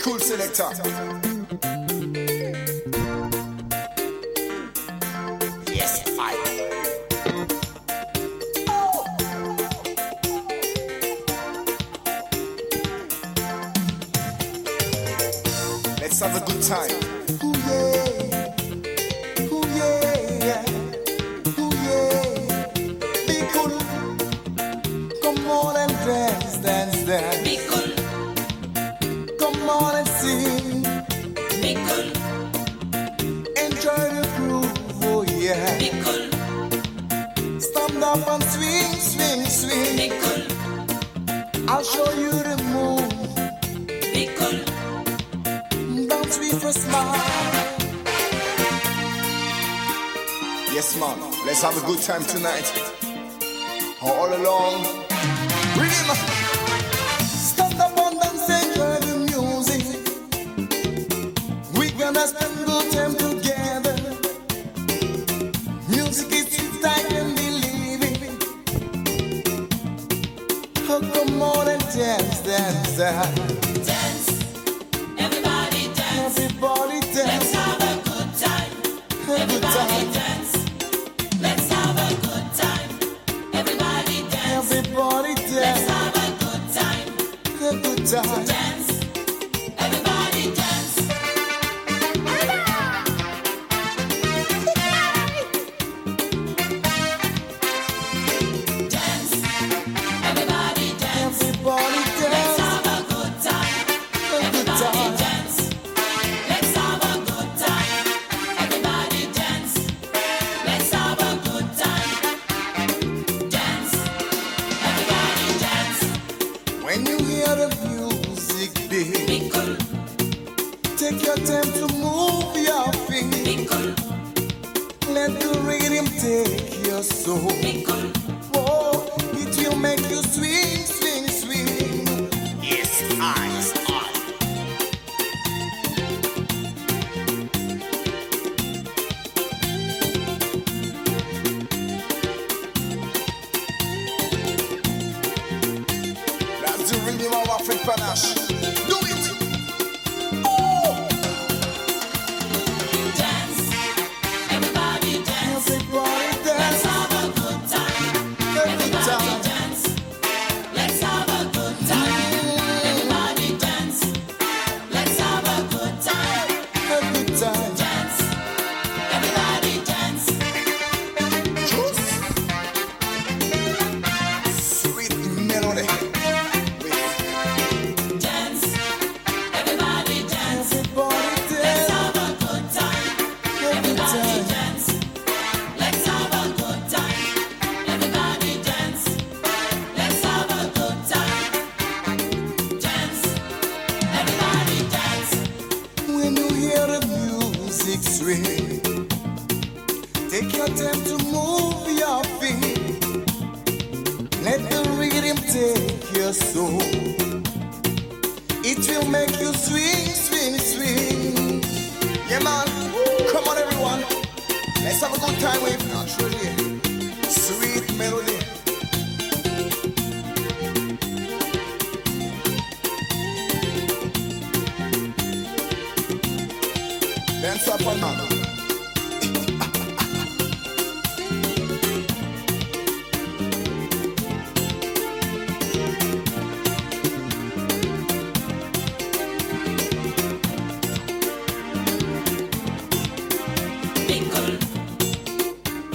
cool selector. Yes, I. Let's have a good time. Yeah. be cool, Stand up and swing, swing, be swing. cool, I'll show you the move. be cool, Dance with a smile. Yes, man. Let's have a good time tonight. All along. Rhythm. Stand up and dance, enjoy the music. We're gonna spend good time together. Oh, come on and dance, dance, dance. dance. Everybody dance. Everybody Let's have a good time. Have Everybody dance. Let's have a good time. Everybody dance. Everybody Let's have a good time. A good time. Dance. Take your soul. be Oh, it will make you swing, swing, swing. Yes, eyes, eyes. That's the rhythm of African panache. Swing, take your time to move your feet. Let the rhythm take your soul. It will make you swing, swing, swing. Yeah, man. Come on, everyone. Let's have a good time with naturally Dance up and.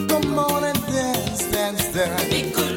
Come on and dance, dance, dance.